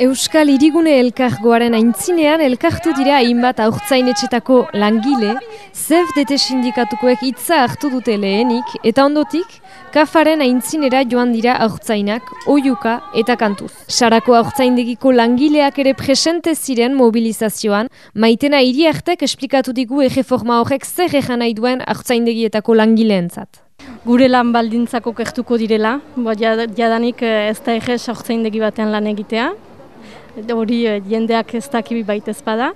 Euskal Irigune Elkargoaren aintzinean elkartu dira hainbat aurtzainetxetako langile, zef dete sindikatukoek hitza hartu dute lehenik, eta ondotik, kafaren aintzinera joan dira aurtzainak, oiuka eta kantuz. Sarako aurtzaindegiko langileak ere presente ziren mobilizazioan, maitena iriartek esplikatu digu egeforma horrek zer egan nahi duen aurtzaindegietako langileentzat. Gure lan baldintzako kertuko direla, jadanik eh, ez da egez aurtzaindegi batean lan egitea, hori eh, jendeak ez dakibi baita ezpada,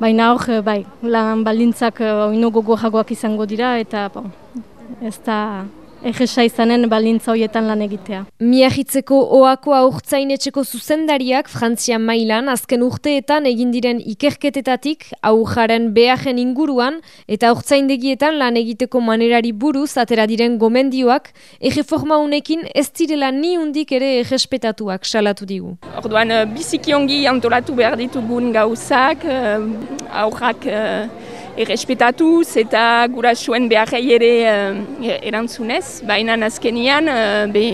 baina hor, eh, bai, lan balintzak eh, oino gogo izango dira, eta bon, ez da egesa izanen balintza horietan lan egitea. Miahitzeko oako aurtzainetxeko zuzendariak Frantzia mailan azken urteetan egin diren ikerketetatik aujaren behajen inguruan eta aurtzaindegietan lan egiteko manerari buruz atera diren gomendioak egeforma unekin ez direla ni undik ere egespetatuak salatu digu. Orduan, bizikiongi antolatu behar ditugun gauzak, aurrak errespetatuz eta gurasuen beharrei ere uh, erantzunez, baina azkenian uh, be,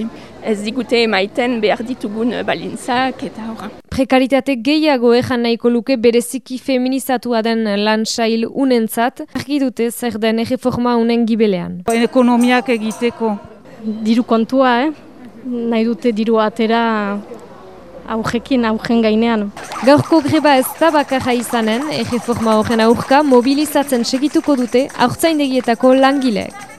ez digute emaiten behar ditugun balintzak eta horra. Prekaritate gehiago ejan nahiko luke bereziki feminizatua den lantsail unentzat, argi dute zer den erreforma unen gibelean. Ekonomiak egiteko. Diru kontua, eh? nahi dute diru atera augekin, augen gainean. Gaurko greba ez da bakarra izanen, erreforma horren aurka mobilizatzen segituko dute aurtzaindegietako langileek.